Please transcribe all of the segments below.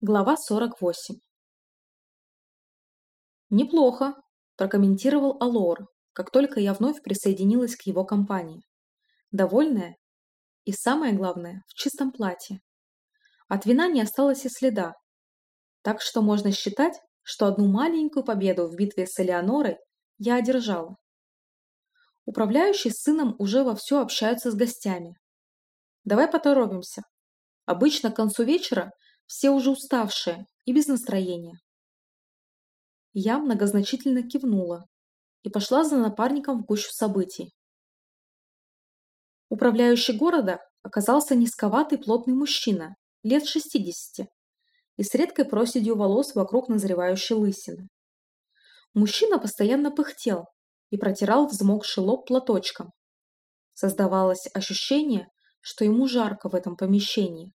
Глава 48 «Неплохо», – прокомментировал Алор, как только я вновь присоединилась к его компании. Довольная и, самое главное, в чистом платье. От вина не осталось и следа, так что можно считать, что одну маленькую победу в битве с Элеонорой я одержала. Управляющий с сыном уже вовсю общаются с гостями. Давай поторопимся. Обычно к концу вечера все уже уставшие и без настроения. Я многозначительно кивнула и пошла за напарником в гущу событий. Управляющий города оказался низковатый плотный мужчина, лет 60, и с редкой проседью волос вокруг назревающей лысины. Мужчина постоянно пыхтел и протирал взмокший лоб платочком. Создавалось ощущение, что ему жарко в этом помещении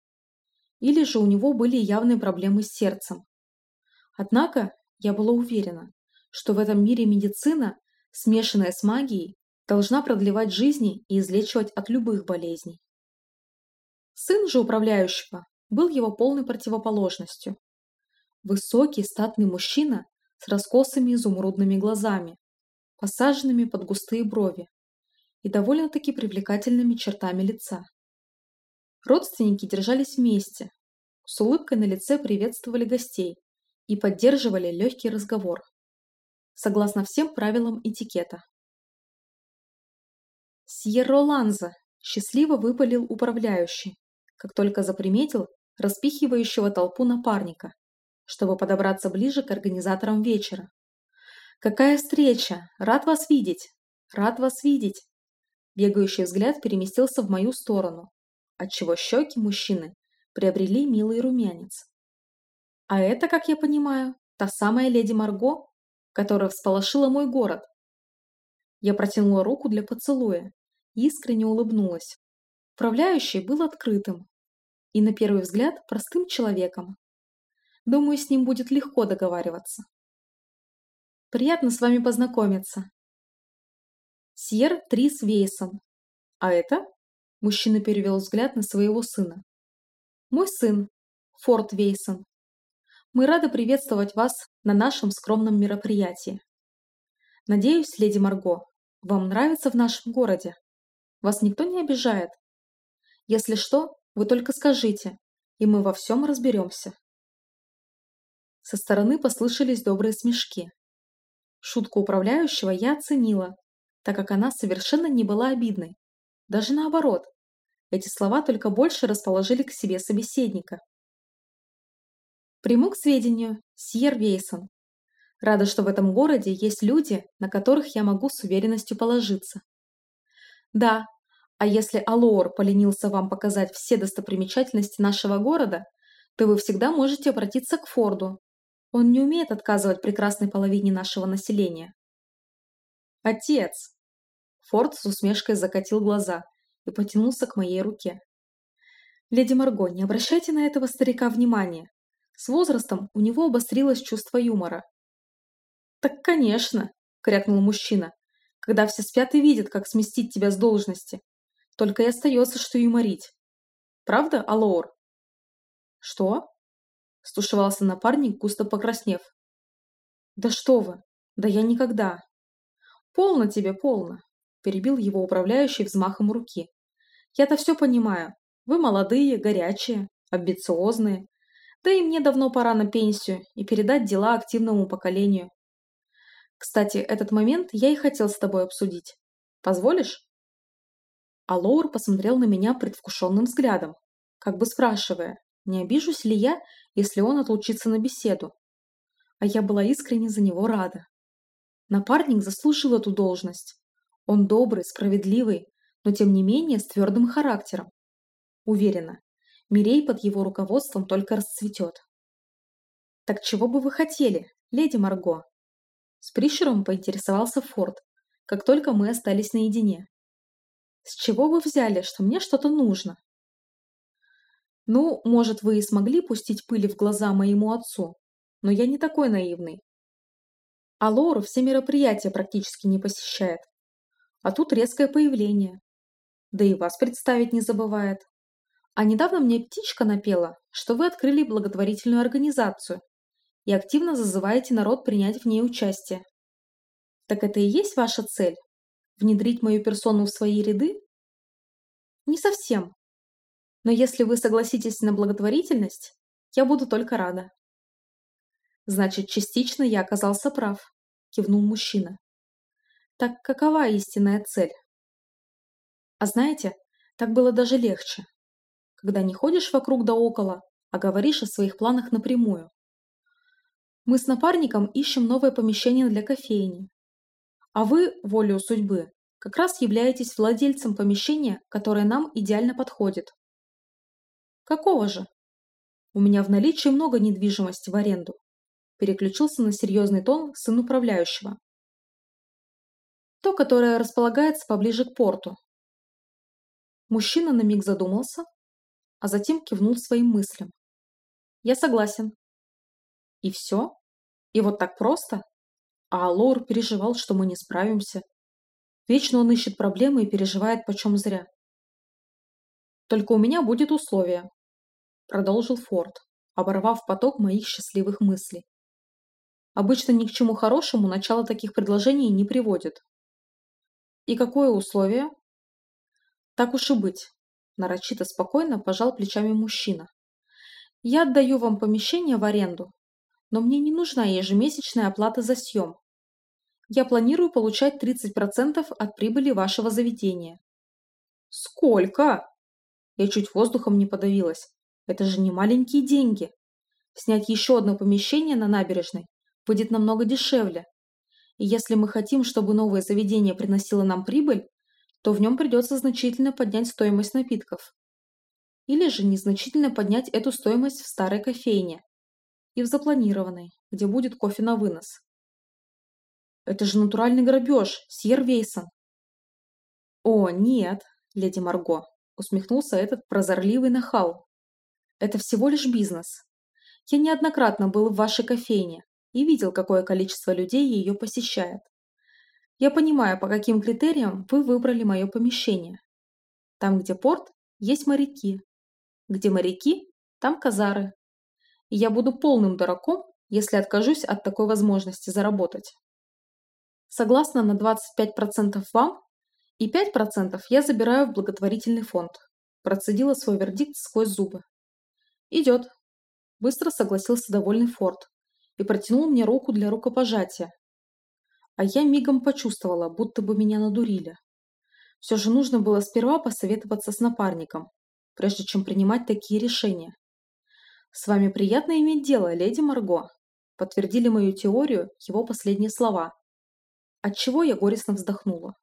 или же у него были явные проблемы с сердцем. Однако я была уверена, что в этом мире медицина, смешанная с магией, должна продлевать жизни и излечивать от любых болезней. Сын же управляющего был его полной противоположностью. Высокий, статный мужчина с раскосыми изумрудными глазами, посаженными под густые брови и довольно-таки привлекательными чертами лица. Родственники держались вместе, с улыбкой на лице приветствовали гостей и поддерживали легкий разговор, согласно всем правилам этикета. «Сьерро Ланза!» – счастливо выпалил управляющий, как только заприметил распихивающего толпу напарника, чтобы подобраться ближе к организаторам вечера. «Какая встреча! Рад вас видеть! Рад вас видеть!» Бегающий взгляд переместился в мою сторону, отчего щеки мужчины приобрели милый румянец. А это, как я понимаю, та самая леди Марго, которая всполошила мой город. Я протянула руку для поцелуя и искренне улыбнулась. Управляющий был открытым и, на первый взгляд, простым человеком. Думаю, с ним будет легко договариваться. Приятно с вами познакомиться. Сьер Трис Вейсон. А это Мужчина перевел взгляд на своего сына. «Мой сын, Форд Вейсон. Мы рады приветствовать вас на нашем скромном мероприятии. Надеюсь, леди Марго, вам нравится в нашем городе? Вас никто не обижает? Если что, вы только скажите, и мы во всем разберемся». Со стороны послышались добрые смешки. Шутку управляющего я оценила, так как она совершенно не была обидной. Даже наоборот. Эти слова только больше расположили к себе собеседника. Приму к сведению, Сьер Вейсон. Рада, что в этом городе есть люди, на которых я могу с уверенностью положиться. Да, а если Алоор поленился вам показать все достопримечательности нашего города, то вы всегда можете обратиться к Форду. Он не умеет отказывать прекрасной половине нашего населения. Отец, Форд с усмешкой закатил глаза и потянулся к моей руке. «Леди Марго, не обращайте на этого старика внимания. С возрастом у него обострилось чувство юмора». «Так, конечно», – крякнул мужчина, – «когда все спят и видят, как сместить тебя с должности. Только и остается, что юморить. Правда, Алоор?» «Что?» – стушевался напарник, густо покраснев. «Да что вы! Да я никогда!» «Полно тебе, полно!» Перебил его управляющий взмахом руки. «Я-то все понимаю. Вы молодые, горячие, амбициозные. Да и мне давно пора на пенсию и передать дела активному поколению. Кстати, этот момент я и хотел с тобой обсудить. Позволишь?» А Лоур посмотрел на меня предвкушенным взглядом, как бы спрашивая, не обижусь ли я, если он отлучится на беседу. А я была искренне за него рада. Напарник заслужил эту должность. Он добрый, справедливый, но тем не менее с твердым характером. Уверена, Мирей под его руководством только расцветет. «Так чего бы вы хотели, леди Марго?» С прищуром поинтересовался Форд, как только мы остались наедине. «С чего вы взяли, что мне что-то нужно?» «Ну, может, вы и смогли пустить пыли в глаза моему отцу, но я не такой наивный. А Лора все мероприятия практически не посещает. А тут резкое появление. Да и вас представить не забывает. А недавно мне птичка напела, что вы открыли благотворительную организацию и активно зазываете народ принять в ней участие. Так это и есть ваша цель? Внедрить мою персону в свои ряды? Не совсем. Но если вы согласитесь на благотворительность, я буду только рада. Значит, частично я оказался прав, кивнул мужчина. Так какова истинная цель? А знаете, так было даже легче, когда не ходишь вокруг да около, а говоришь о своих планах напрямую. Мы с напарником ищем новое помещение для кофейни. А вы, волею судьбы, как раз являетесь владельцем помещения, которое нам идеально подходит. Какого же? У меня в наличии много недвижимости в аренду. Переключился на серьезный тон сын управляющего. То, которое располагается поближе к порту. Мужчина на миг задумался, а затем кивнул своим мыслям. Я согласен. И все? И вот так просто? А Лор переживал, что мы не справимся. Вечно он ищет проблемы и переживает почем зря. Только у меня будет условие, продолжил Форд, оборвав поток моих счастливых мыслей. Обычно ни к чему хорошему начало таких предложений не приводит. И какое условие? Так уж и быть, нарочито спокойно пожал плечами мужчина. Я отдаю вам помещение в аренду, но мне не нужна ежемесячная оплата за съем. Я планирую получать 30% от прибыли вашего заведения. Сколько? Я чуть воздухом не подавилась. Это же не маленькие деньги. Снять еще одно помещение на набережной будет намного дешевле. И если мы хотим, чтобы новое заведение приносило нам прибыль, то в нем придется значительно поднять стоимость напитков. Или же незначительно поднять эту стоимость в старой кофейне, и в запланированной, где будет кофе на вынос. Это же натуральный грабеж, сьер Вейсон. О, нет, леди Марго, усмехнулся этот прозорливый нахал. Это всего лишь бизнес. Я неоднократно был в вашей кофейне и видел, какое количество людей ее посещает. Я понимаю, по каким критериям вы выбрали мое помещение. Там, где порт, есть моряки. Где моряки, там казары и я буду полным дураком, если откажусь от такой возможности заработать. Согласно на 25% вам и 5% я забираю в благотворительный фонд. Процедила свой вердикт сквозь зубы. Идет. Быстро согласился довольный Форд и протянул мне руку для рукопожатия. А я мигом почувствовала, будто бы меня надурили. Все же нужно было сперва посоветоваться с напарником, прежде чем принимать такие решения. «С вами приятно иметь дело, леди Марго», подтвердили мою теорию его последние слова, отчего я горестно вздохнула.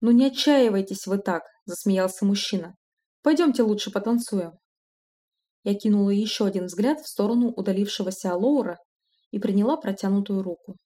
«Ну не отчаивайтесь вы так», – засмеялся мужчина. «Пойдемте лучше потанцуем». Я кинула еще один взгляд в сторону удалившегося Лоура и приняла протянутую руку.